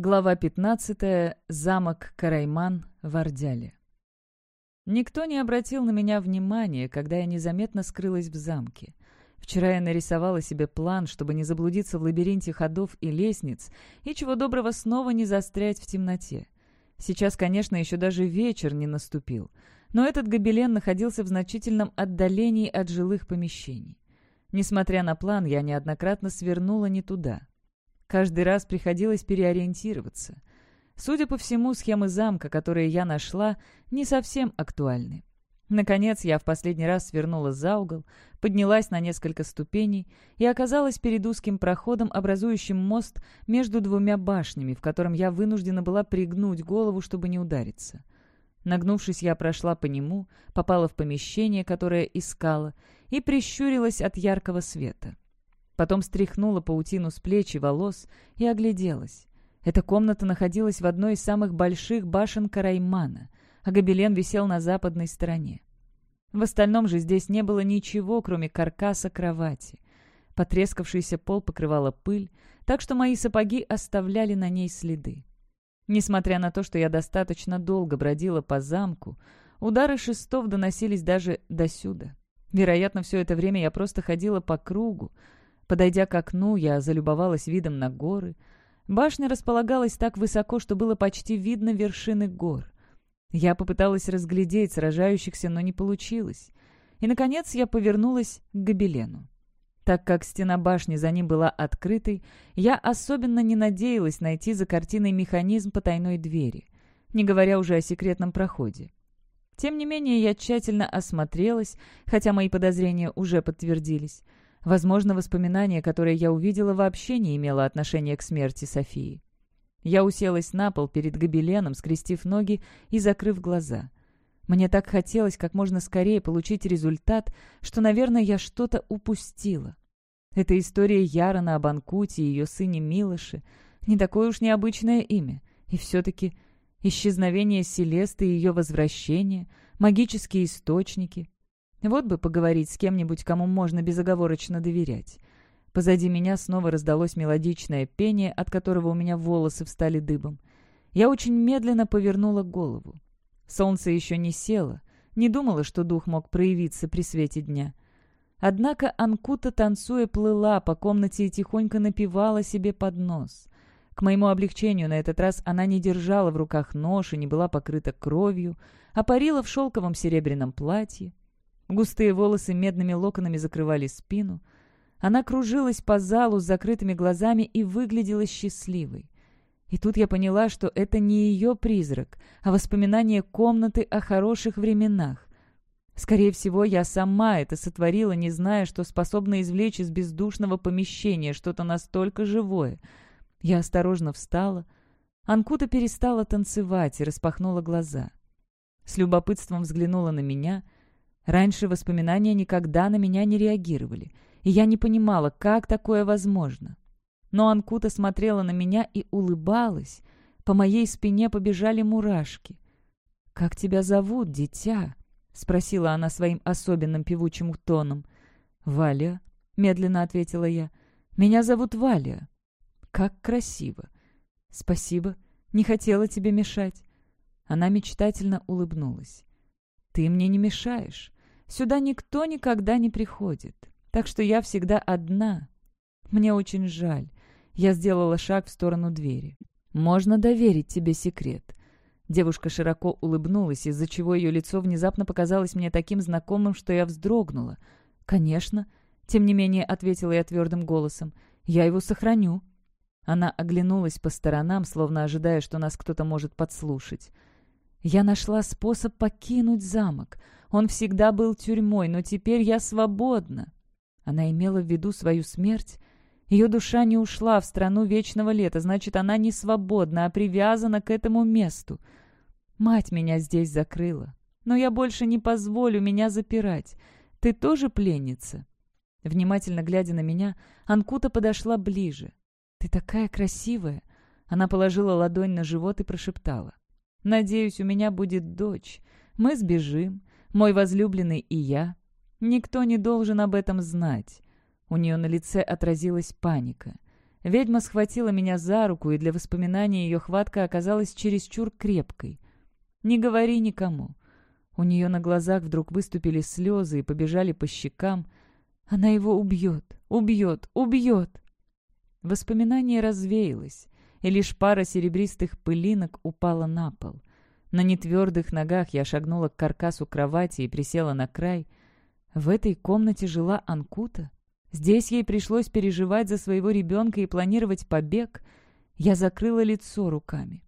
Глава 15. Замок Карайман в Ордяле. Никто не обратил на меня внимания, когда я незаметно скрылась в замке. Вчера я нарисовала себе план, чтобы не заблудиться в лабиринте ходов и лестниц, и чего доброго снова не застрять в темноте. Сейчас, конечно, еще даже вечер не наступил, но этот гобелен находился в значительном отдалении от жилых помещений. Несмотря на план, я неоднократно свернула не туда. Каждый раз приходилось переориентироваться. Судя по всему, схемы замка, которые я нашла, не совсем актуальны. Наконец, я в последний раз свернула за угол, поднялась на несколько ступеней и оказалась перед узким проходом, образующим мост между двумя башнями, в котором я вынуждена была пригнуть голову, чтобы не удариться. Нагнувшись, я прошла по нему, попала в помещение, которое искала, и прищурилась от яркого света. Потом стряхнула паутину с плеч и волос и огляделась. Эта комната находилась в одной из самых больших башен Караймана, а гобелен висел на западной стороне. В остальном же здесь не было ничего, кроме каркаса кровати. Потрескавшийся пол покрывала пыль, так что мои сапоги оставляли на ней следы. Несмотря на то, что я достаточно долго бродила по замку, удары шестов доносились даже досюда. Вероятно, все это время я просто ходила по кругу, Подойдя к окну, я залюбовалась видом на горы. Башня располагалась так высоко, что было почти видно вершины гор. Я попыталась разглядеть сражающихся, но не получилось. И, наконец, я повернулась к гобелену. Так как стена башни за ним была открытой, я особенно не надеялась найти за картиной механизм потайной двери, не говоря уже о секретном проходе. Тем не менее, я тщательно осмотрелась, хотя мои подозрения уже подтвердились. Возможно, воспоминание, которое я увидела, вообще не имело отношения к смерти Софии. Я уселась на пол перед гобеленом, скрестив ноги и закрыв глаза. Мне так хотелось как можно скорее получить результат, что, наверное, я что-то упустила. Эта история Ярона об Анкуте и ее сыне Милоше не такое уж необычное имя. И все-таки исчезновение Селесты и ее возвращение, магические источники, вот бы поговорить с кем-нибудь, кому можно безоговорочно доверять. Позади меня снова раздалось мелодичное пение, от которого у меня волосы встали дыбом. Я очень медленно повернула голову. Солнце еще не село, не думала, что дух мог проявиться при свете дня. Однако Анкута, танцуя, плыла по комнате и тихонько напевала себе под нос. К моему облегчению на этот раз она не держала в руках нож и не была покрыта кровью, а парила в шелковом серебряном платье. Густые волосы медными локонами закрывали спину. Она кружилась по залу с закрытыми глазами и выглядела счастливой. И тут я поняла, что это не ее призрак, а воспоминание комнаты о хороших временах. Скорее всего, я сама это сотворила, не зная, что способна извлечь из бездушного помещения что-то настолько живое. Я осторожно встала. Анкута перестала танцевать и распахнула глаза. С любопытством взглянула на меня — Раньше воспоминания никогда на меня не реагировали, и я не понимала, как такое возможно. Но Анкута смотрела на меня и улыбалась. По моей спине побежали мурашки. «Как тебя зовут, дитя?» — спросила она своим особенным певучим тоном. «Валя», — медленно ответила я. «Меня зовут Валя». «Как красиво!» «Спасибо, не хотела тебе мешать». Она мечтательно улыбнулась. «Ты мне не мешаешь. Сюда никто никогда не приходит, так что я всегда одна. Мне очень жаль. Я сделала шаг в сторону двери. Можно доверить тебе секрет. Девушка широко улыбнулась, из-за чего ее лицо внезапно показалось мне таким знакомым, что я вздрогнула. «Конечно», — тем не менее ответила я твердым голосом, — «я его сохраню». Она оглянулась по сторонам, словно ожидая, что нас кто-то может подслушать. «Я нашла способ покинуть замок. Он всегда был тюрьмой, но теперь я свободна». Она имела в виду свою смерть. Ее душа не ушла в страну вечного лета, значит, она не свободна, а привязана к этому месту. Мать меня здесь закрыла. Но я больше не позволю меня запирать. Ты тоже пленница?» Внимательно глядя на меня, Анкута подошла ближе. «Ты такая красивая!» Она положила ладонь на живот и прошептала. «Надеюсь, у меня будет дочь. Мы сбежим мой возлюбленный и я. Никто не должен об этом знать. У нее на лице отразилась паника. Ведьма схватила меня за руку, и для воспоминания ее хватка оказалась чересчур крепкой. «Не говори никому». У нее на глазах вдруг выступили слезы и побежали по щекам. «Она его убьет, убьет, убьет!» Воспоминание развеялось, и лишь пара серебристых пылинок упала на пол. На нетвердых ногах я шагнула к каркасу кровати и присела на край. В этой комнате жила Анкута. Здесь ей пришлось переживать за своего ребенка и планировать побег. Я закрыла лицо руками.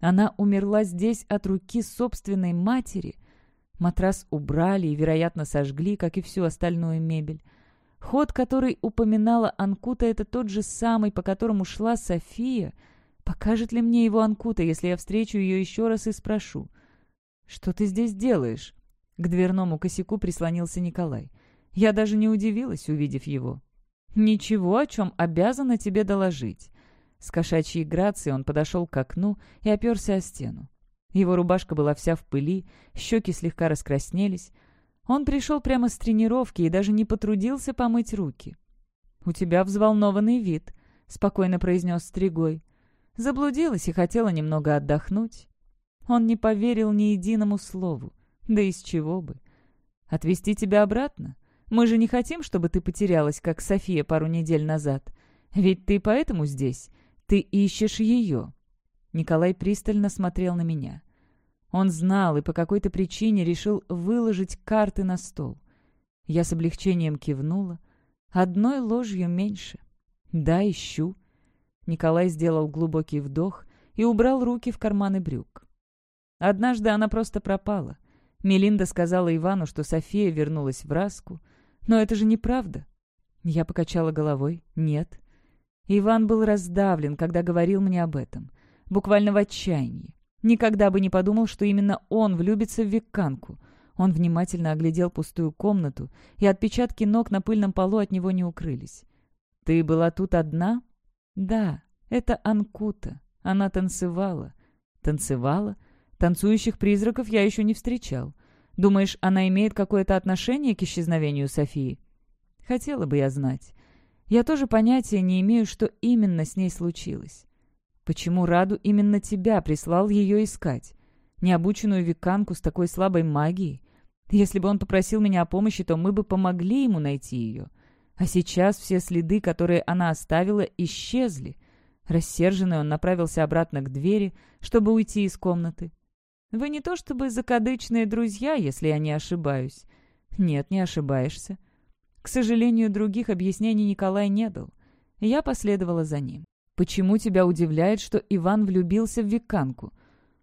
Она умерла здесь от руки собственной матери. Матрас убрали и, вероятно, сожгли, как и всю остальную мебель. Ход, который упоминала Анкута, это тот же самый, по которому шла София. Покажет ли мне его Анкута, если я встречу ее еще раз и спрошу? «Что ты здесь делаешь?» К дверному косяку прислонился Николай. Я даже не удивилась, увидев его. «Ничего, о чем обязана тебе доложить». С кошачьей грацией он подошел к окну и оперся о стену. Его рубашка была вся в пыли, щеки слегка раскраснелись. Он пришел прямо с тренировки и даже не потрудился помыть руки. «У тебя взволнованный вид», — спокойно произнес Стригой. Заблудилась и хотела немного отдохнуть. Он не поверил ни единому слову. Да из чего бы? «Отвезти тебя обратно?» Мы же не хотим, чтобы ты потерялась, как София пару недель назад. Ведь ты поэтому здесь. Ты ищешь ее». Николай пристально смотрел на меня. Он знал и по какой-то причине решил выложить карты на стол. Я с облегчением кивнула. Одной ложью меньше. «Да, ищу». Николай сделал глубокий вдох и убрал руки в карманы брюк. Однажды она просто пропала. Мелинда сказала Ивану, что София вернулась в Раску — «Но это же неправда». Я покачала головой. «Нет». Иван был раздавлен, когда говорил мне об этом. Буквально в отчаянии. Никогда бы не подумал, что именно он влюбится в Викканку. Он внимательно оглядел пустую комнату, и отпечатки ног на пыльном полу от него не укрылись. «Ты была тут одна?» «Да, это Анкута. Она танцевала». «Танцевала? Танцующих призраков я еще не встречал. Думаешь, она имеет какое-то отношение к исчезновению Софии? Хотела бы я знать. Я тоже понятия не имею, что именно с ней случилось. Почему Раду именно тебя прислал ее искать? Необученную веканку с такой слабой магией? Если бы он попросил меня о помощи, то мы бы помогли ему найти ее. А сейчас все следы, которые она оставила, исчезли. Рассерженный он направился обратно к двери, чтобы уйти из комнаты. Вы не то чтобы закадычные друзья, если я не ошибаюсь. Нет, не ошибаешься. К сожалению, других объяснений Николай не дал. Я последовала за ним. «Почему тебя удивляет, что Иван влюбился в Виканку?»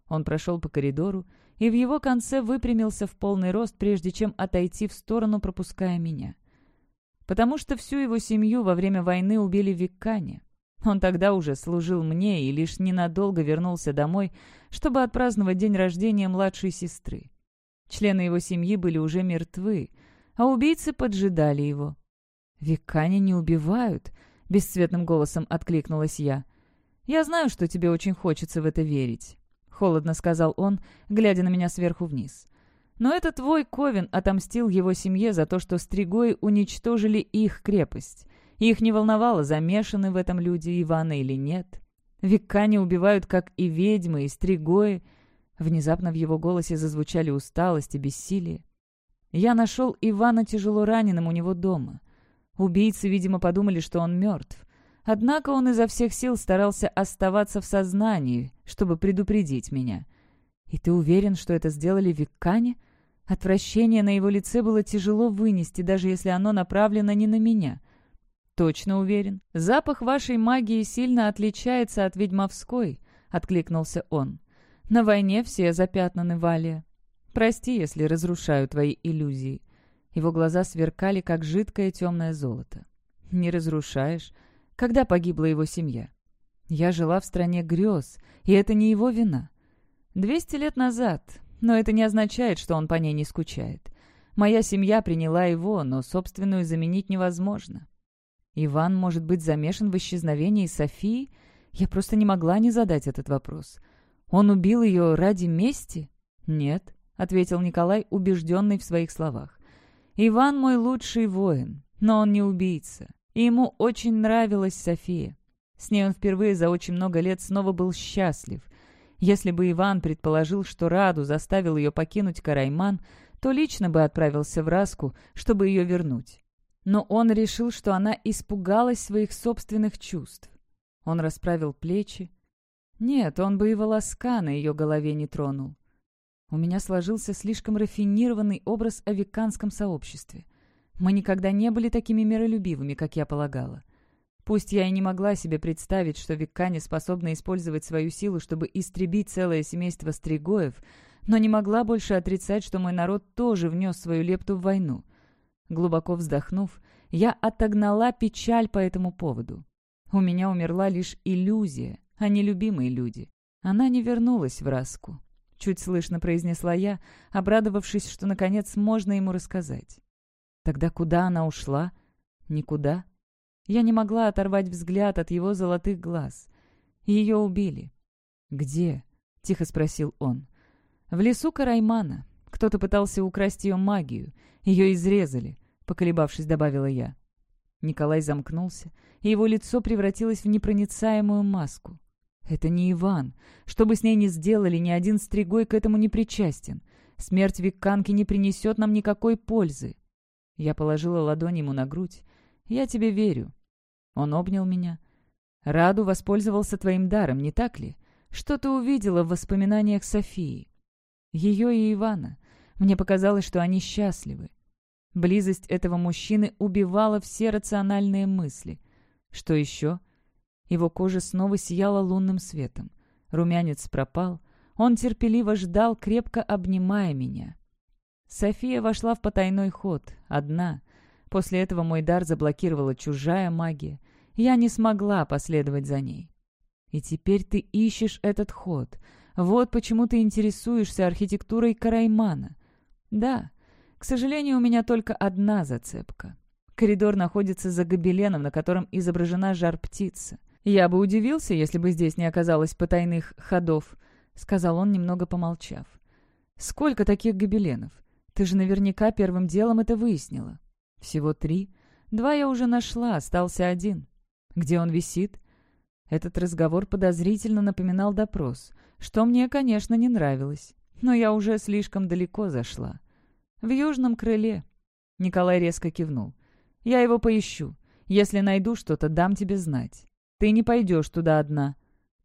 Он прошел по коридору и в его конце выпрямился в полный рост, прежде чем отойти в сторону, пропуская меня. «Потому что всю его семью во время войны убили в Виккане. Он тогда уже служил мне и лишь ненадолго вернулся домой, чтобы отпраздновать день рождения младшей сестры. Члены его семьи были уже мертвы, а убийцы поджидали его. «Векане не убивают», — бесцветным голосом откликнулась я. «Я знаю, что тебе очень хочется в это верить», — холодно сказал он, глядя на меня сверху вниз. «Но это твой Ковен отомстил его семье за то, что Стригои уничтожили их крепость. Их не волновало, замешаны в этом люди Ивана или нет. Виккане убивают, как и ведьмы, и стригои. Внезапно в его голосе зазвучали усталость и бессилие. Я нашел Ивана тяжело раненым у него дома. Убийцы, видимо, подумали, что он мертв. Однако он изо всех сил старался оставаться в сознании, чтобы предупредить меня. «И ты уверен, что это сделали Виккане?» Отвращение на его лице было тяжело вынести, даже если оно направлено не на меня — «Точно уверен. Запах вашей магии сильно отличается от ведьмовской», — откликнулся он. «На войне все запятнаны, Валия. Прости, если разрушаю твои иллюзии». Его глаза сверкали, как жидкое темное золото. «Не разрушаешь. Когда погибла его семья?» «Я жила в стране грез, и это не его вина. Двести лет назад, но это не означает, что он по ней не скучает. Моя семья приняла его, но собственную заменить невозможно. Иван может быть замешан в исчезновении Софии? Я просто не могла не задать этот вопрос. Он убил ее ради мести? Нет, — ответил Николай, убежденный в своих словах. Иван мой лучший воин, но он не убийца. И ему очень нравилась София. С ней он впервые за очень много лет снова был счастлив. Если бы Иван предположил, что Раду заставил ее покинуть Карайман, то лично бы отправился в Раску, чтобы ее вернуть. Но он решил, что она испугалась своих собственных чувств. Он расправил плечи. Нет, он бы и волоска на ее голове не тронул. У меня сложился слишком рафинированный образ о веканском сообществе. Мы никогда не были такими миролюбивыми, как я полагала. Пусть я и не могла себе представить, что векане способны использовать свою силу, чтобы истребить целое семейство стригоев, но не могла больше отрицать, что мой народ тоже внес свою лепту в войну. Глубоко вздохнув, я отогнала печаль по этому поводу. У меня умерла лишь иллюзия, а не любимые люди. Она не вернулась в Раску. Чуть слышно произнесла я, обрадовавшись, что, наконец, можно ему рассказать. Тогда куда она ушла? Никуда. Я не могла оторвать взгляд от его золотых глаз. Ее убили. «Где?» — тихо спросил он. «В лесу Караймана. Кто-то пытался украсть ее магию. Ее изрезали», — поколебавшись, добавила я. Николай замкнулся, и его лицо превратилось в непроницаемую маску. «Это не Иван. Что бы с ней ни сделали, ни один стригой к этому не причастен. Смерть Викканки не принесет нам никакой пользы». Я положила ладонь ему на грудь. «Я тебе верю». Он обнял меня. «Раду воспользовался твоим даром, не так ли? Что ты увидела в воспоминаниях Софии?» «Ее и Ивана. Мне показалось, что они счастливы. Близость этого мужчины убивала все рациональные мысли. Что еще? Его кожа снова сияла лунным светом. Румянец пропал. Он терпеливо ждал, крепко обнимая меня. София вошла в потайной ход, одна. После этого мой дар заблокировала чужая магия. Я не смогла последовать за ней. И теперь ты ищешь этот ход. Вот почему ты интересуешься архитектурой Караймана. Да, к сожалению, у меня только одна зацепка. Коридор находится за гобеленом, на котором изображена жар-птица. «Я бы удивился, если бы здесь не оказалось потайных ходов», — сказал он, немного помолчав. «Сколько таких гобеленов? Ты же наверняка первым делом это выяснила». «Всего три. Два я уже нашла, остался один. Где он висит?» Этот разговор подозрительно напоминал допрос, что мне, конечно, не нравилось. Но я уже слишком далеко зашла. «В южном крыле». Николай резко кивнул. «Я его поищу. Если найду что-то, дам тебе знать. Ты не пойдешь туда одна».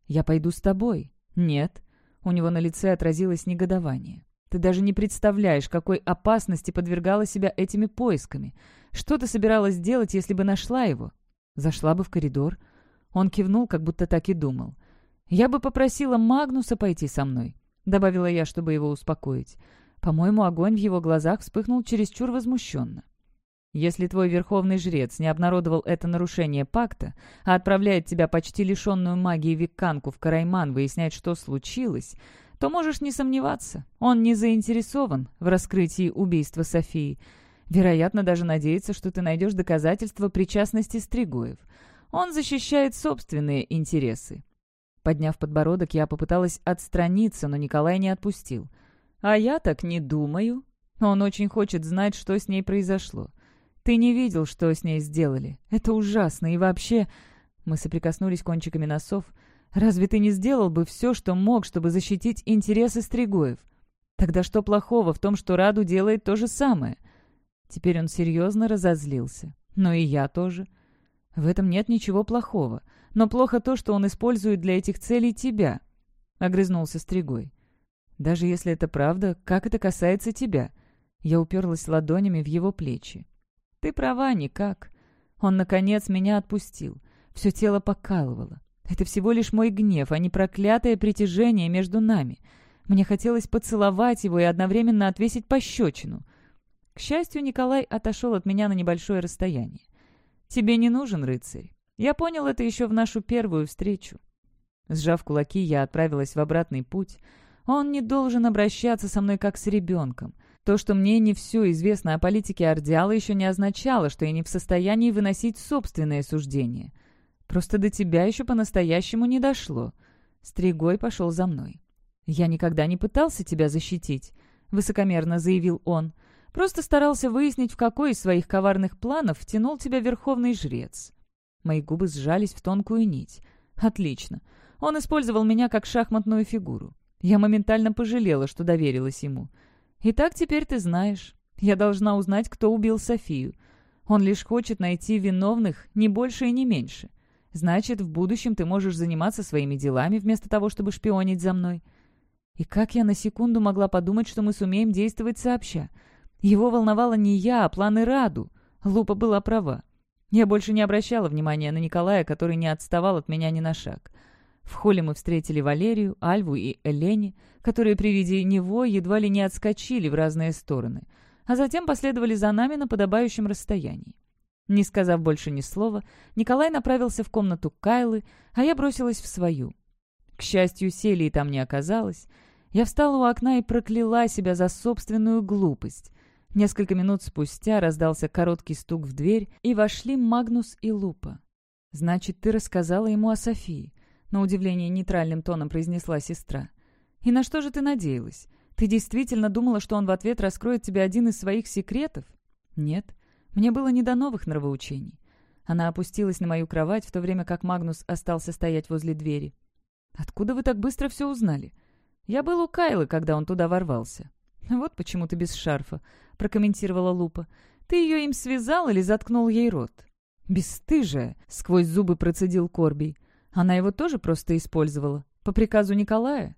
«Я пойду с тобой». «Нет». У него на лице отразилось негодование. «Ты даже не представляешь, какой опасности подвергала себя этими поисками. Что ты собиралась делать, если бы нашла его?» «Зашла бы в коридор». Он кивнул, как будто так и думал. «Я бы попросила Магнуса пойти со мной», — добавила я, чтобы его успокоить. По-моему, огонь в его глазах вспыхнул чересчур возмущенно. «Если твой верховный жрец не обнародовал это нарушение пакта, а отправляет тебя почти лишенную магии Викканку в Карайман выяснять, что случилось, то можешь не сомневаться, он не заинтересован в раскрытии убийства Софии. Вероятно, даже надеется, что ты найдешь доказательства причастности Стригоев. Он защищает собственные интересы». Подняв подбородок, я попыталась отстраниться, но Николай не отпустил. «А я так не думаю. Он очень хочет знать, что с ней произошло. Ты не видел, что с ней сделали. Это ужасно. И вообще...» Мы соприкоснулись кончиками носов. «Разве ты не сделал бы все, что мог, чтобы защитить интересы Стригоев? Тогда что плохого в том, что Раду делает то же самое?» Теперь он серьезно разозлился. «Но и я тоже. В этом нет ничего плохого. Но плохо то, что он использует для этих целей тебя», — огрызнулся Стригой. Даже если это правда, как это касается тебя?» Я уперлась ладонями в его плечи. «Ты права, никак. Он, наконец, меня отпустил. Все тело покалывало. Это всего лишь мой гнев, а не проклятое притяжение между нами. Мне хотелось поцеловать его и одновременно отвесить пощечину. К счастью, Николай отошел от меня на небольшое расстояние. «Тебе не нужен рыцарь. Я понял это еще в нашу первую встречу». Сжав кулаки, я отправилась в обратный путь, он не должен обращаться со мной как с ребенком. То, что мне не все известно о политике Ордиала, еще не означало, что я не в состоянии выносить собственные суждения. Просто до тебя еще по-настоящему не дошло. Стригой пошел за мной. «Я никогда не пытался тебя защитить», — высокомерно заявил он. «Просто старался выяснить, в какой из своих коварных планов втянул тебя верховный жрец». Мои губы сжались в тонкую нить. Отлично. Он использовал меня как шахматную фигуру. Я моментально пожалела, что доверилась ему. «Итак, теперь ты знаешь. Я должна узнать, кто убил Софию. Он лишь хочет найти виновных, не больше и не меньше. Значит, в будущем ты можешь заниматься своими делами, вместо того, чтобы шпионить за мной». И как я на секунду могла подумать, что мы сумеем действовать сообща? Его волновала не я, а планы Раду. Лупа была права. Я больше не обращала внимания на Николая, который не отставал от меня ни на шаг. В холле мы встретили Валерию, Альву и Элени, которые при виде него едва ли не отскочили в разные стороны, а затем последовали за нами на подобающем расстоянии. Не сказав больше ни слова, Николай направился в комнату Кайлы, а я бросилась в свою. К счастью, Селии там не оказалось. Я встала у окна и прокляла себя за собственную глупость. Несколько минут спустя раздался короткий стук в дверь, и вошли Магнус и Лупа. «Значит, ты рассказала ему о Софии?» На удивление нейтральным тоном произнесла сестра. «И на что же ты надеялась? Ты действительно думала, что он в ответ раскроет тебе один из своих секретов?» «Нет. Мне было не до новых нравоучений». Она опустилась на мою кровать, в то время как Магнус остался стоять возле двери. «Откуда вы так быстро все узнали?» «Я был у Кайлы, когда он туда ворвался». «Вот почему ты без шарфа», — прокомментировала Лупа. «Ты ее им связал или заткнул ей рот?» «Бесстыжая!» — сквозь зубы процедил Корби. Она его тоже просто использовала. По приказу Николая.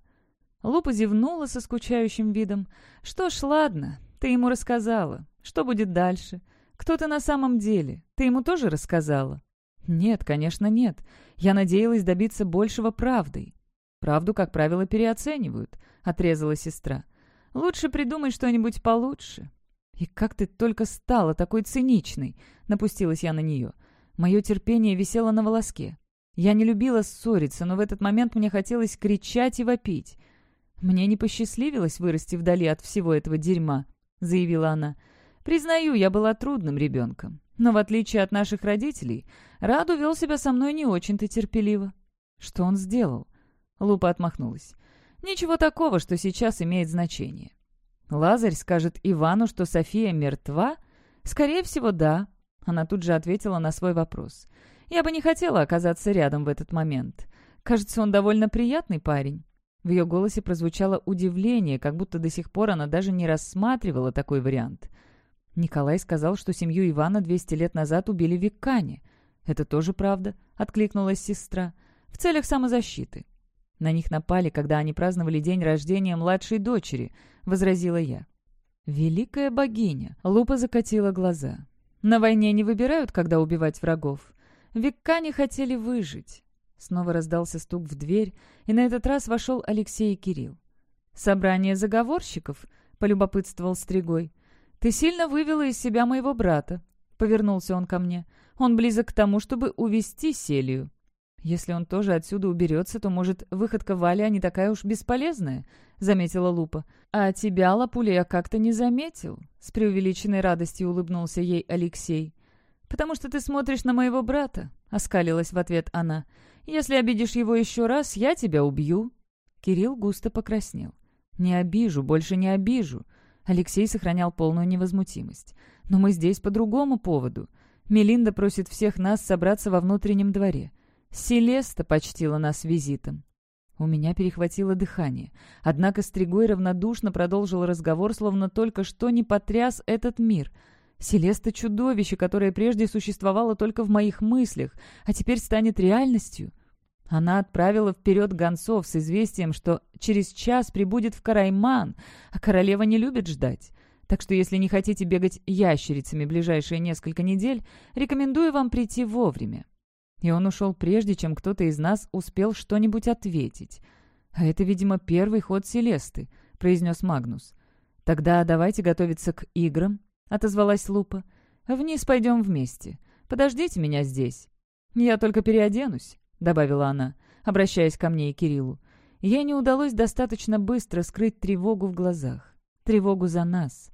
Лупа зевнула со скучающим видом. «Что ж, ладно, ты ему рассказала. Что будет дальше? Кто ты на самом деле? Ты ему тоже рассказала?» «Нет, конечно, нет. Я надеялась добиться большего правдой». «Правду, как правило, переоценивают», — отрезала сестра. «Лучше придумай что-нибудь получше». «И как ты только стала такой циничной!» — напустилась я на нее. Мое терпение висело на волоске. Я не любила ссориться, но в этот момент мне хотелось кричать и вопить. «Мне не посчастливилось вырасти вдали от всего этого дерьма», — заявила она. «Признаю, я была трудным ребенком. Но в отличие от наших родителей, Раду вел себя со мной не очень-то терпеливо». «Что он сделал?» Лупа отмахнулась. «Ничего такого, что сейчас имеет значение. Лазарь скажет Ивану, что София мертва? Скорее всего, да». Она тут же ответила на свой вопрос. Я бы не хотела оказаться рядом в этот момент. Кажется, он довольно приятный парень». В ее голосе прозвучало удивление, как будто до сих пор она даже не рассматривала такой вариант. Николай сказал, что семью Ивана 200 лет назад убили в Виккане. «Это тоже правда», — откликнулась сестра. «В целях самозащиты». «На них напали, когда они праздновали день рождения младшей дочери», — возразила я. «Великая богиня!» — Лупа закатила глаза. «На войне не выбирают, когда убивать врагов. Виккане хотели выжить. Снова раздался стук в дверь, и на этот раз вошел Алексей и Кирилл. «Собрание заговорщиков?» — полюбопытствовал Стригой. «Ты сильно вывела из себя моего брата», — повернулся он ко мне. «Он близок к тому, чтобы увести Селию». «Если он тоже отсюда уберется, то, может, выходка Валя не такая уж бесполезная», — заметила Лупа. «А тебя, Лапуля, я как-то не заметил», — с преувеличенной радостью улыбнулся ей Алексей. «Потому что ты смотришь на моего брата», — оскалилась в ответ она. «Если обидишь его еще раз, я тебя убью». Кирилл густо покраснел. «Не обижу, больше не обижу». Алексей сохранял полную невозмутимость. «Но мы здесь по другому поводу. Мелинда просит всех нас собраться во внутреннем дворе. Селеста почтила нас визитом». У меня перехватило дыхание. Однако Стригой равнодушно продолжил разговор, словно только что не потряс этот мир — Селеста — чудовище, которое прежде существовало только в моих мыслях, а теперь станет реальностью. Она отправила вперед гонцов с известием, что через час прибудет в Карайман, а королева не любит ждать. Так что если не хотите бегать ящерицами ближайшие несколько недель, рекомендую вам прийти вовремя. И он ушел прежде, чем кто-то из нас успел что-нибудь ответить. «А это, видимо, первый ход Селесты», — произнес Магнус. «Тогда давайте готовиться к играм», отозвалась Лупа. «Вниз пойдем вместе. Подождите меня здесь». «Я только переоденусь», — добавила она, обращаясь ко мне и Кириллу. Ей не удалось достаточно быстро скрыть тревогу в глазах. Тревогу за нас.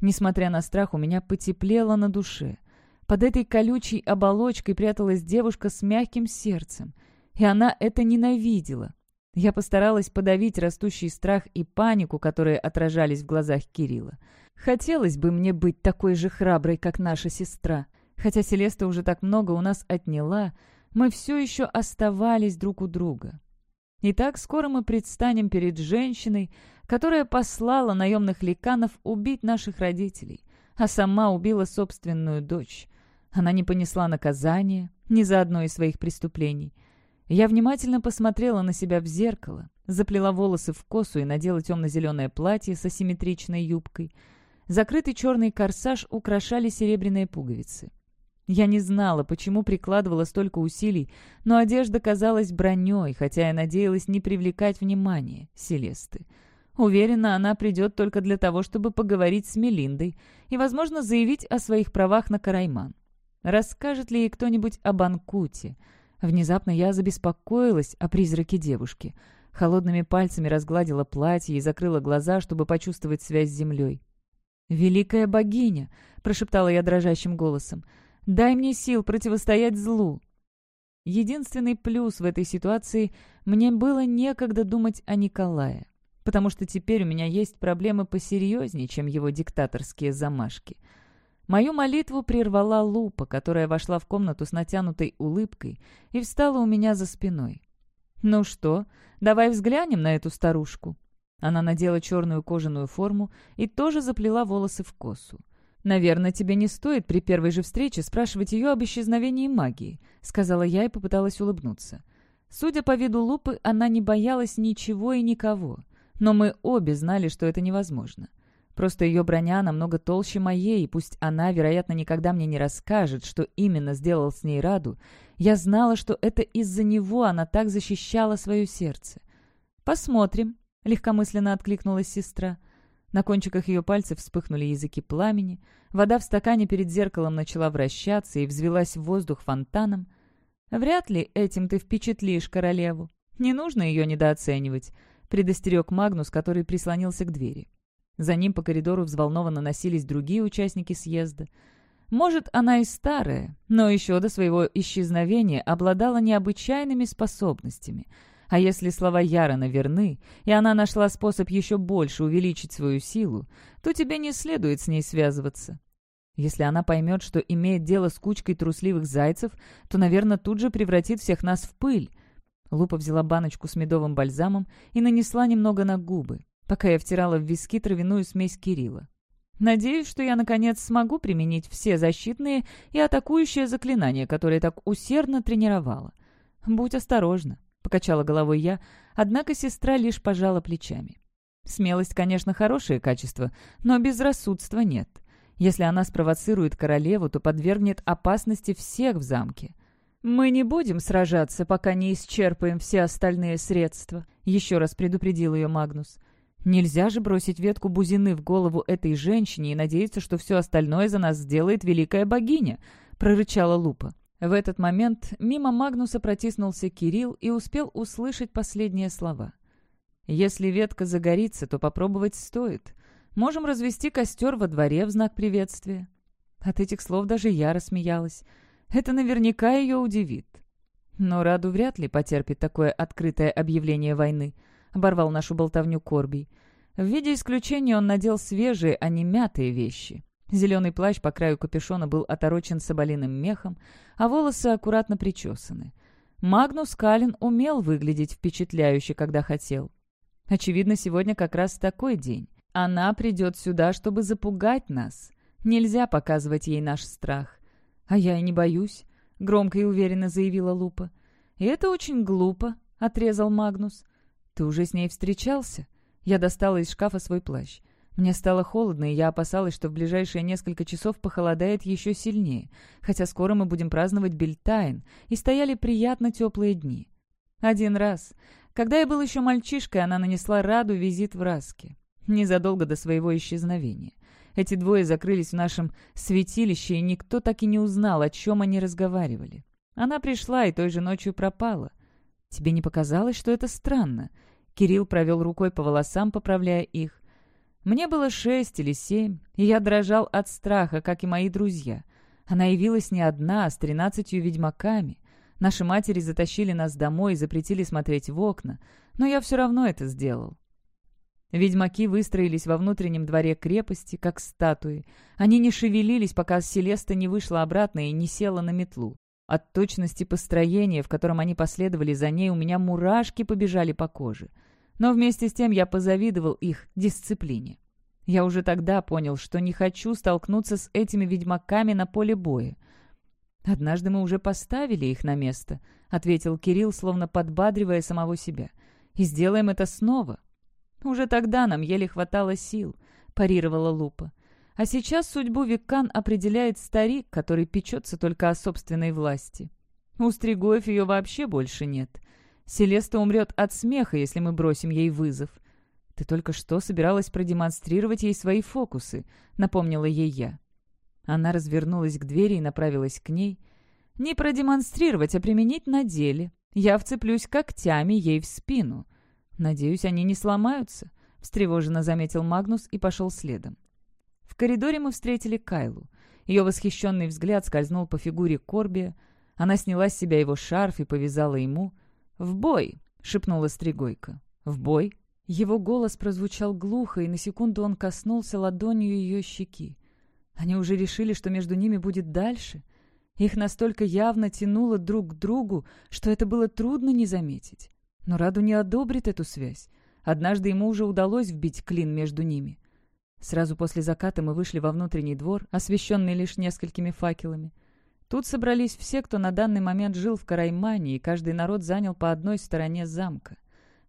Несмотря на страх, у меня потеплело на душе. Под этой колючей оболочкой пряталась девушка с мягким сердцем. И она это ненавидела. Я постаралась подавить растущий страх и панику, которые отражались в глазах Кирилла. Хотелось бы мне быть такой же храброй, как наша сестра. Хотя Селеста уже так много у нас отняла, мы все еще оставались друг у друга. И так скоро мы предстанем перед женщиной, которая послала наемных ликанов убить наших родителей, а сама убила собственную дочь. Она не понесла наказания ни за одно из своих преступлений. Я внимательно посмотрела на себя в зеркало, заплела волосы в косу и надела темно-зеленое платье с асимметричной юбкой. Закрытый черный корсаж украшали серебряные пуговицы. Я не знала, почему прикладывала столько усилий, но одежда казалась броней, хотя я надеялась не привлекать внимание Селесты. Уверена, она придет только для того, чтобы поговорить с Мелиндой и, возможно, заявить о своих правах на Карайман. Расскажет ли ей кто-нибудь об Анкуте? Внезапно я забеспокоилась о призраке девушки. Холодными пальцами разгладила платье и закрыла глаза, чтобы почувствовать связь с землей. «Великая богиня!» — прошептала я дрожащим голосом — Дай мне сил противостоять злу. Единственный плюс в этой ситуации — мне было некогда думать о Николае, потому что теперь у меня есть проблемы посерьезнее, чем его диктаторские замашки. Мою молитву прервала Лупа, которая вошла в комнату с натянутой улыбкой и встала у меня за спиной. «Ну что, давай взглянем на эту старушку». Она надела черную кожаную форму и тоже заплела волосы в косу. «Наверное, тебе не стоит при первой же встрече спрашивать ее об исчезновении магии», — сказала я и попыталась улыбнуться. Судя по виду Лупы, она не боялась ничего и никого. Но мы обе знали, что это невозможно. Просто ее броня намного толще моей, и пусть она, вероятно, никогда мне не расскажет, что именно сделал с ней Раду, я знала, что это из-за него она так защищала свое сердце. «Посмотрим», — легкомысленно откликнулась сестра. На кончиках ее пальцев вспыхнули языки пламени, вода в стакане перед зеркалом начала вращаться и взвелась в воздух фонтаном. «Вряд ли этим ты впечатлишь королеву. Не нужно ее недооценивать», — предостерег Магнус, который прислонился к двери. За ним по коридору взволнованно носились другие участники съезда. Может, она и старая, но еще до своего исчезновения обладала необычайными способностями — а если слова Ярона верны, и она нашла способ еще больше увеличить свою силу, то тебе не следует с ней связываться. Если она поймет, что имеет дело с кучкой трусливых зайцев, то, наверное, тут же превратит всех нас в пыль. Лупа взяла баночку с медовым бальзамом и нанесла немного на губы, пока я втирала в виски травяную смесь Кирилла. Надеюсь, что я, наконец, смогу применить все защитные и атакующие заклинания, которые так усердно тренировала. Будь осторожна. — покачала головой я, однако сестра лишь пожала плечами. «Смелость, конечно, хорошее качество, но безрассудства нет. Если она спровоцирует королеву, то подвергнет опасности всех в замке. Мы не будем сражаться, пока не исчерпаем все остальные средства», — еще раз предупредил ее Магнус. «Нельзя же бросить ветку бузины в голову этой женщине и надеяться, что все остальное за нас сделает великая богиня», — прорычала Лупа. В этот момент мимо Магнуса протиснулся Кирилл и успел услышать последние слова. «Если ветка загорится, то попробовать стоит. Можем развести костер во дворе в знак приветствия». От этих слов даже я рассмеялась. Это наверняка ее удивит. Но Раду вряд ли потерпит такое открытое объявление войны, оборвал нашу болтовню Корбий. В виде исключения он надел свежие, а не мятые вещи. Зеленый плащ по краю капюшона был оторочен соболиным мехом, а волосы аккуратно причесаны. Магнус Калин умел выглядеть впечатляюще, когда хотел. Очевидно, сегодня как раз такой день. Она придет сюда, чтобы запугать нас. Нельзя показывать ей наш страх. «А я и не боюсь», — громко и уверенно заявила Лупа. «И это очень глупо», — отрезал Магнус. «Ты уже с ней встречался?» Я достала из шкафа свой плащ. Мне стало холодно, и я опасалась, что в ближайшие несколько часов похолодает еще сильнее, хотя скоро мы будем праздновать Бельтайн, и стояли приятно теплые дни. Один раз, когда я был еще мальчишкой, она нанесла Раду визит в Раске, незадолго до своего исчезновения. Эти двое закрылись в нашем святилище, и никто так и не узнал, о чем они разговаривали. Она пришла и той же ночью пропала. Тебе не показалось, что это странно?» Кирилл провел рукой по волосам, поправляя их. Мне было шесть или семь, и я дрожал от страха, как и мои друзья. Она явилась не одна, а с тринадцатью ведьмаками. Наши матери затащили нас домой и запретили смотреть в окна, но я все равно это сделал. Ведьмаки выстроились во внутреннем дворе крепости, как статуи. Они не шевелились, пока Селеста не вышла обратно и не села на метлу. От точности построения, в котором они последовали за ней, у меня мурашки побежали по коже. Но вместе с тем я позавидовал их дисциплине. Я уже тогда понял, что не хочу столкнуться с этими ведьмаками на поле боя. «Однажды мы уже поставили их на место», — ответил Кирилл, словно подбадривая самого себя. «И сделаем это снова». «Уже тогда нам еле хватало сил», — парировала Лупа. «А сейчас судьбу Виккан определяет старик, который печется только о собственной власти. У Стригоев ее вообще больше нет. Селеста умрет от смеха, если мы бросим ей вызов. «Ты только что собиралась продемонстрировать ей свои фокусы», — напомнила ей я. Она развернулась к двери и направилась к ней. «Не продемонстрировать, а применить на деле. Я вцеплюсь когтями ей в спину. Надеюсь, они не сломаются», — встревоженно заметил Магнус и пошел следом. В коридоре мы встретили Кайлу. Ее восхищенный взгляд скользнул по фигуре Корбия. Она сняла с себя его шарф и повязала ему. «В бой!» — шепнула Стригойка. «В бой?» Его голос прозвучал глухо, и на секунду он коснулся ладонью ее щеки. Они уже решили, что между ними будет дальше. Их настолько явно тянуло друг к другу, что это было трудно не заметить. Но Раду не одобрит эту связь. Однажды ему уже удалось вбить клин между ними. Сразу после заката мы вышли во внутренний двор, освещенный лишь несколькими факелами. Тут собрались все, кто на данный момент жил в Караймане, и каждый народ занял по одной стороне замка.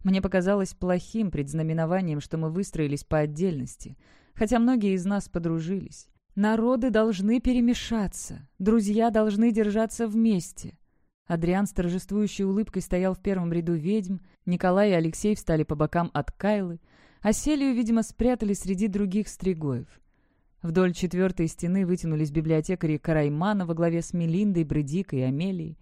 Мне показалось плохим предзнаменованием, что мы выстроились по отдельности, хотя многие из нас подружились. Народы должны перемешаться, друзья должны держаться вместе. Адриан с торжествующей улыбкой стоял в первом ряду ведьм, Николай и Алексей встали по бокам от Кайлы, а Селию, видимо, спрятали среди других стригоев. Вдоль четвертой стены вытянулись библиотекари Караймана во главе с Мелиндой, Бредикой и Амелией.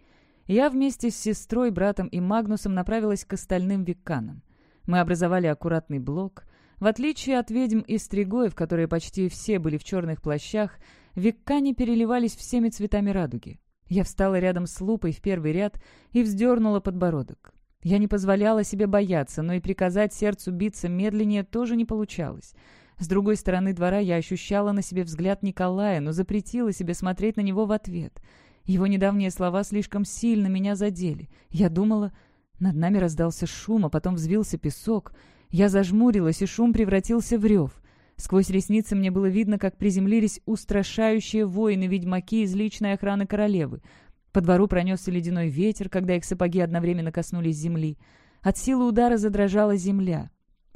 Я вместе с сестрой, братом и Магнусом направилась к остальным веканам. Мы образовали аккуратный блок. В отличие от ведьм и стригоев, которые почти все были в черных плащах, веккане переливались всеми цветами радуги. Я встала рядом с лупой в первый ряд и вздернула подбородок. Я не позволяла себе бояться, но и приказать сердцу биться медленнее тоже не получалось. С другой стороны двора я ощущала на себе взгляд Николая, но запретила себе смотреть на него в ответ — его недавние слова слишком сильно меня задели. Я думала... Над нами раздался шум, а потом взвился песок. Я зажмурилась, и шум превратился в рев. Сквозь ресницы мне было видно, как приземлились устрашающие воины-ведьмаки из личной охраны королевы. По двору пронесся ледяной ветер, когда их сапоги одновременно коснулись земли. От силы удара задрожала земля.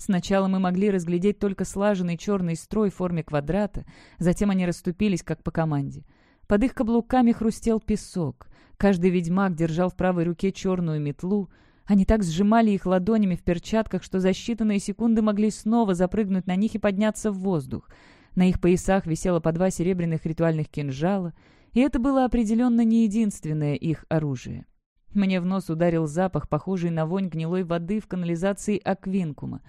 Сначала мы могли разглядеть только слаженный черный строй в форме квадрата, затем они расступились, как по команде. Под их каблуками хрустел песок. Каждый ведьмак держал в правой руке черную метлу. Они так сжимали их ладонями в перчатках, что за считанные секунды могли снова запрыгнуть на них и подняться в воздух. На их поясах висело по два серебряных ритуальных кинжала, и это было определенно не единственное их оружие. Мне в нос ударил запах, похожий на вонь гнилой воды в канализации Аквинкума.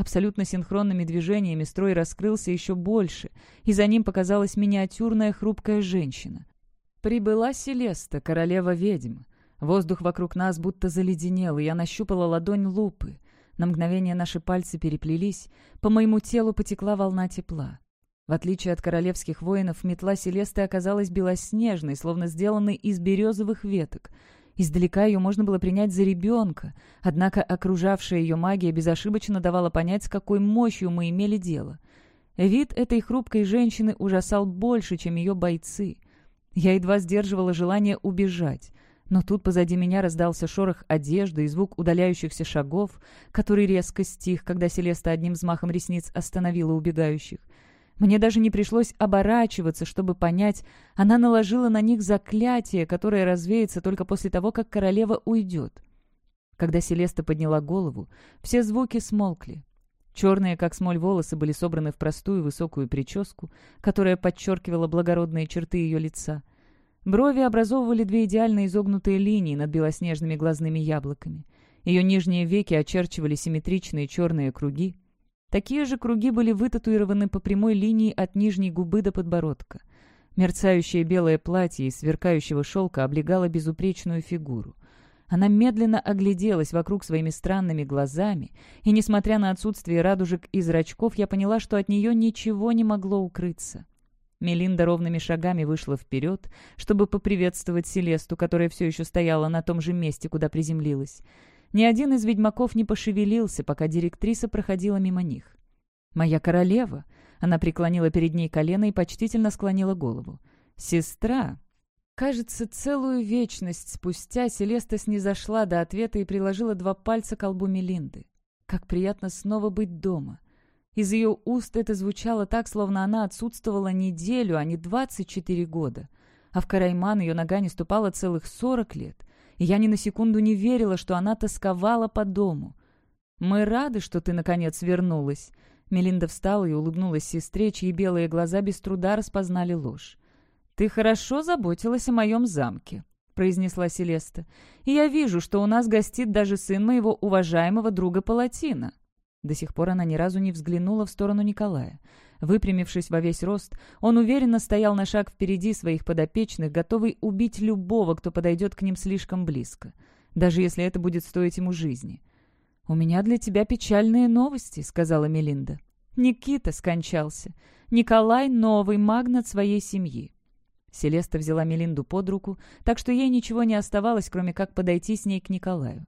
Абсолютно синхронными движениями строй раскрылся еще больше, и за ним показалась миниатюрная хрупкая женщина. Прибыла Селеста, королева ведьм. Воздух вокруг нас будто заледенел, и я нащупала ладонь лупы. На мгновение наши пальцы переплелись, по моему телу потекла волна тепла. В отличие от королевских воинов, метла Селесты оказалась белоснежной, словно сделанной из березовых веток — Издалека ее можно было принять за ребенка, однако окружавшая ее магия безошибочно давала понять, с какой мощью мы имели дело. Вид этой хрупкой женщины ужасал больше, чем ее бойцы. Я едва сдерживала желание убежать. Но тут позади меня раздался шорох одежды и звук удаляющихся шагов, который резко стих, когда Селеста одним взмахом ресниц остановила убегающих. Мне даже не пришлось оборачиваться, чтобы понять, она наложила на них заклятие, которое развеется только после того, как королева уйдет. Когда Селеста подняла голову, все звуки смолкли. Черные, как смоль, волосы были собраны в простую высокую прическу, которая подчеркивала благородные черты ее лица. Брови образовывали две идеально изогнутые линии над белоснежными глазными яблоками. Ее нижние веки очерчивали симметричные черные круги — Такие же круги были вытатуированы по прямой линии от нижней губы до подбородка. Мерцающее белое платье из сверкающего шелка облегало безупречную фигуру. Она медленно огляделась вокруг своими странными глазами, и, несмотря на отсутствие радужек и зрачков, я поняла, что от нее ничего не могло укрыться. Мелинда ровными шагами вышла вперед, чтобы поприветствовать Селесту, которая все еще стояла на том же месте, куда приземлилась. Ни один из ведьмаков не пошевелился, пока директриса проходила мимо них. «Моя королева!» Она преклонила перед ней колено и почтительно склонила голову. «Сестра!» Кажется, целую вечность спустя Селеста снизошла до ответа и приложила два пальца к колбу Мелинды. Как приятно снова быть дома. Из ее уст это звучало так, словно она отсутствовала неделю, а не двадцать четыре года. А в Карайман ее нога не ступала целых сорок лет. Я ни на секунду не верила, что она тосковала по дому. «Мы рады, что ты, наконец, вернулась». Мелинда встала и улыбнулась сестре, чьи белые глаза без труда распознали ложь. «Ты хорошо заботилась о моем замке», — произнесла Селеста. «И я вижу, что у нас гостит даже сын моего уважаемого друга Палатина». До сих пор она ни разу не взглянула в сторону Николая. Выпрямившись во весь рост, он уверенно стоял на шаг впереди своих подопечных, готовый убить любого, кто подойдет к ним слишком близко, даже если это будет стоить ему жизни. «У меня для тебя печальные новости», — сказала Мелинда. «Никита скончался. Николай — новый магнат своей семьи. Селеста взяла Мелинду под руку, так что ей ничего не оставалось, кроме как подойти с ней к Николаю.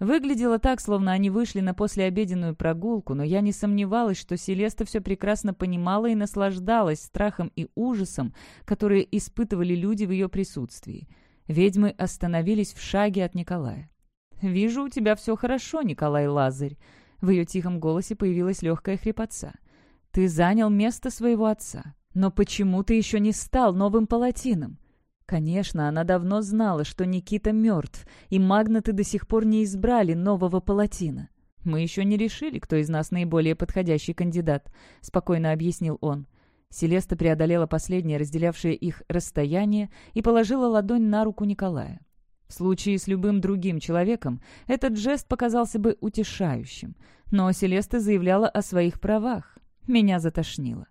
Выглядело так, словно они вышли на послеобеденную прогулку, но я не сомневалась, что Селеста все прекрасно понимала и наслаждалась страхом и ужасом, которые испытывали люди в ее присутствии. Ведьмы остановились в шаге от Николая. «Вижу, у тебя все хорошо, Николай Лазарь». В ее тихом голосе появилась легкая хрипотца. «Ты занял место своего отца. Но почему ты еще не стал новым палатином? Конечно, она давно знала, что Никита мертв, и магнаты до сих пор не избрали нового палатина. «Мы еще не решили, кто из нас наиболее подходящий кандидат», — спокойно объяснил он. Селеста преодолела последнее разделявшее их расстояние и положила ладонь на руку Николая. В случае с любым другим человеком этот жест показался бы утешающим, но Селеста заявляла о своих правах. Меня затошнило.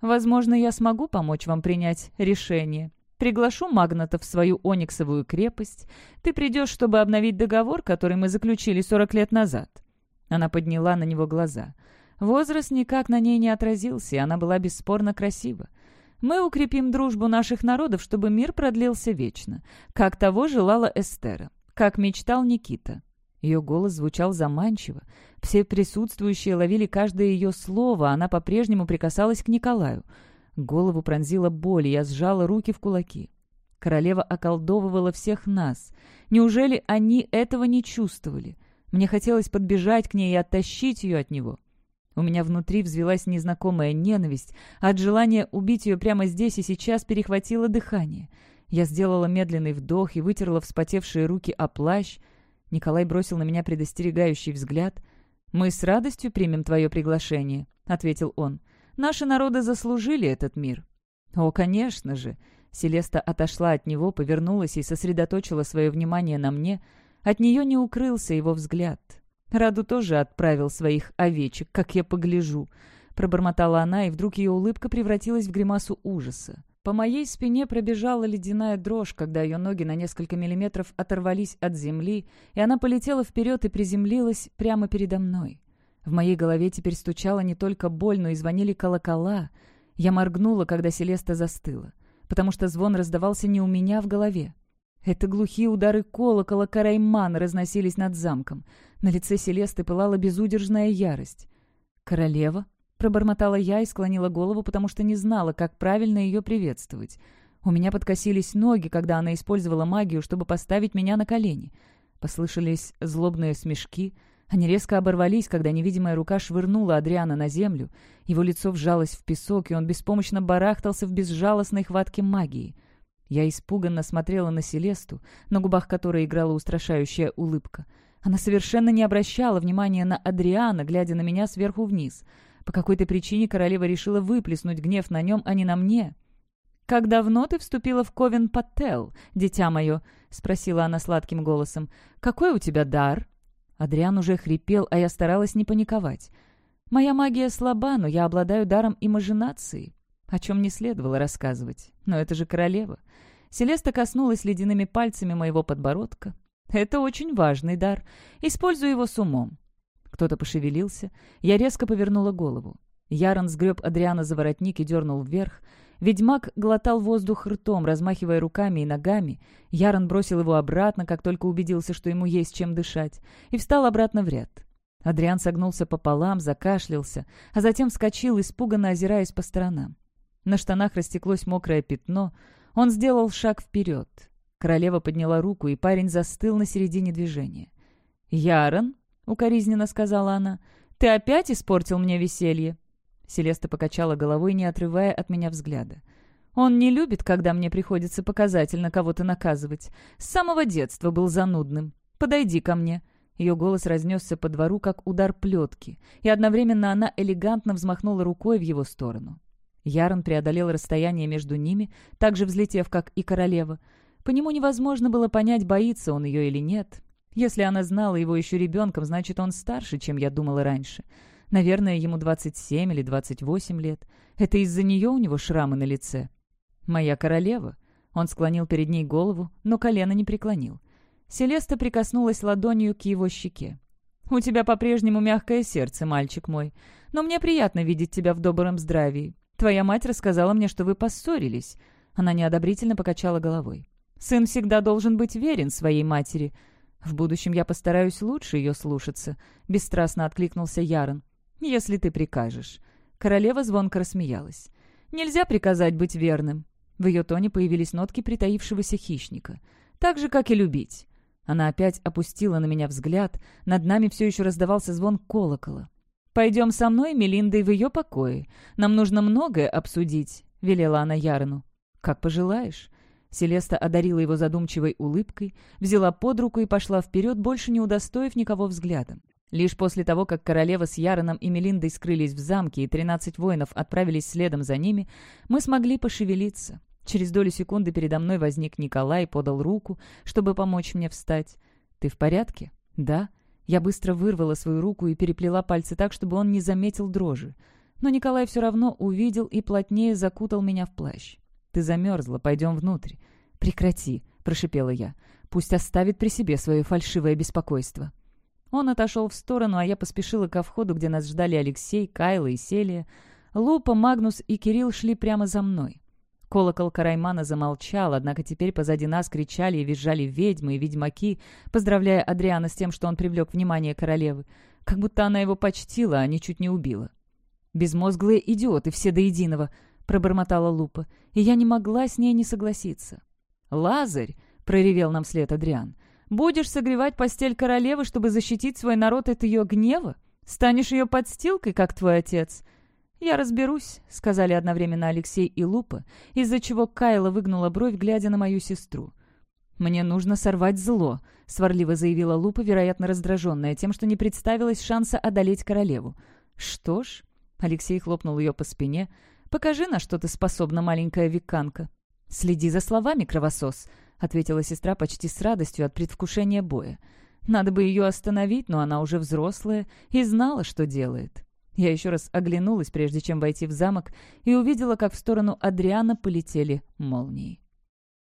Возможно, я смогу помочь вам принять решение. Приглашу магнатов в свою ониксовую крепость. Ты придешь, чтобы обновить договор, который мы заключили 40 лет назад». Она подняла на него глаза. Возраст никак на ней не отразился, и она была бесспорно красива. «Мы укрепим дружбу наших народов, чтобы мир продлился вечно, как того желала Эстера, как мечтал Никита». Ее голос звучал заманчиво. Все присутствующие ловили каждое ее слово, она по-прежнему прикасалась к Николаю. Голову пронзила боль, я сжала руки в кулаки. Королева околдовывала всех нас. Неужели они этого не чувствовали? Мне хотелось подбежать к ней и оттащить ее от него. У меня внутри взвелась незнакомая ненависть, а от желания убить ее прямо здесь и сейчас перехватило дыхание. Я сделала медленный вдох и вытерла вспотевшие руки о плащ — Николай бросил на меня предостерегающий взгляд. «Мы с радостью примем твое приглашение», — ответил он. «Наши народы заслужили этот мир». «О, конечно же!» Селеста отошла от него, повернулась и сосредоточила свое внимание на мне. От нее не укрылся его взгляд. «Раду тоже отправил своих овечек, как я погляжу», — пробормотала она, и вдруг ее улыбка превратилась в гримасу ужаса. По моей спине пробежала ледяная дрожь, когда ее ноги на несколько миллиметров оторвались от земли, и она полетела вперед и приземлилась прямо передо мной. В моей голове теперь стучала не только боль, но и звонили колокола. Я моргнула, когда Селеста застыла, потому что звон раздавался не у меня в голове. Это глухие удары колокола Караймана разносились над замком. На лице Селесты пылала безудержная ярость. «Королева?» Пробормотала я и склонила голову, потому что не знала, как правильно ее приветствовать. У меня подкосились ноги, когда она использовала магию, чтобы поставить меня на колени. Послышались злобные смешки. Они резко оборвались, когда невидимая рука швырнула Адриана на землю. Его лицо вжалось в песок, и он беспомощно барахтался в безжалостной хватке магии. Я испуганно смотрела на Селесту, на губах которой играла устрашающая улыбка. Она совершенно не обращала внимания на Адриана, глядя на меня сверху вниз — по какой-то причине королева решила выплеснуть гнев на нем, а не на мне. «Как давно ты вступила в Ковен Паттел, дитя мое?» — спросила она сладким голосом. «Какой у тебя дар?» Адриан уже хрипел, а я старалась не паниковать. «Моя магия слаба, но я обладаю даром имажинации», о чем не следовало рассказывать. Но это же королева. Селеста коснулась ледяными пальцами моего подбородка. Это очень важный дар. Используй его с умом». Кто-то пошевелился. Я резко повернула голову. Ярон сгреб Адриана за воротник и дернул вверх. Ведьмак глотал воздух ртом, размахивая руками и ногами. Ярон бросил его обратно, как только убедился, что ему есть чем дышать, и встал обратно в ряд. Адриан согнулся пополам, закашлялся, а затем вскочил, испуганно озираясь по сторонам. На штанах растеклось мокрое пятно. Он сделал шаг вперед. Королева подняла руку, и парень застыл на середине движения. «Ярон», — укоризненно сказала она, — «ты опять испортил мне веселье?» Селеста покачала головой, не отрывая от меня взгляда. «Он не любит, когда мне приходится показательно кого-то наказывать. С самого детства был занудным. Подойди ко мне». Ее голос разнесся по двору, как удар плетки, и одновременно она элегантно взмахнула рукой в его сторону. Ярон преодолел расстояние между ними, так же взлетев, как и королева. По нему невозможно было понять, боится он ее или нет. Если она знала его еще ребенком, значит, он старше, чем я думала раньше. Наверное, ему 27 или 28 лет. Это из-за нее у него шрамы на лице. «Моя королева». Он склонил перед ней голову, но колено не преклонил. Селеста прикоснулась ладонью к его щеке. «У тебя по-прежнему мягкое сердце, мальчик мой. Но мне приятно видеть тебя в добром здравии. Твоя мать рассказала мне, что вы поссорились». Она неодобрительно покачала головой. Сын всегда должен быть верен своей матери. В будущем я постараюсь лучше ее слушаться», — бесстрастно откликнулся Ярон. «Если ты прикажешь». Королева звонко рассмеялась. «Нельзя приказать быть верным». В ее тоне появились нотки притаившегося хищника. «Так же, как и любить». Она опять опустила на меня взгляд. Над нами все еще раздавался звон колокола. «Пойдем со мной, Мелиндой, в ее покое. Нам нужно многое обсудить», — велела она Ярону. «Как пожелаешь». Селеста одарила его задумчивой улыбкой, взяла под руку и пошла вперед, больше не удостоив никого взглядом. Лишь после того, как королева с Яроном и Мелиндой скрылись в замке и тринадцать воинов отправились следом за ними, мы смогли пошевелиться. Через долю секунды передо мной возник Николай и подал руку, чтобы помочь мне встать. «Ты в порядке?» «Да». Я быстро вырвала свою руку и переплела пальцы так, чтобы он не заметил дрожи. Но Николай все равно увидел и плотнее закутал меня в плащ. «Ты замерзла, пойдем внутрь». «Прекрати», — прошипела я. «Пусть оставит при себе свое фальшивое беспокойство». Он отошел в сторону, а я поспешила ко входу, где нас ждали Алексей, Кайла и Селия. Лупа, Магнус и Кирилл шли прямо за мной. Колокол Караймана замолчал, однако теперь позади нас кричали и визжали ведьмы и ведьмаки, поздравляя Адриана с тем, что он привлек внимание королевы. Как будто она его почтила, а ничуть не убила. «Безмозглые идиоты, все до единого!» — пробормотала Лупа, и я не могла с ней не согласиться. «Лазарь!» — проревел нам вслед Адриан. «Будешь согревать постель королевы, чтобы защитить свой народ от ее гнева? Станешь ее подстилкой, как твой отец?» «Я разберусь», — сказали одновременно Алексей и Лупа, из-за чего Кайла выгнула бровь, глядя на мою сестру. «Мне нужно сорвать зло», — сварливо заявила Лупа, вероятно, раздраженная тем, что не представилось шанса одолеть королеву. «Что ж...» — Алексей хлопнул ее по спине — Покажи, на что ты способна, маленькая веканка». «Следи за словами, кровосос», — ответила сестра почти с радостью от предвкушения боя. «Надо бы ее остановить, но она уже взрослая и знала, что делает». Я еще раз оглянулась, прежде чем войти в замок, и увидела, как в сторону Адриана полетели молнии.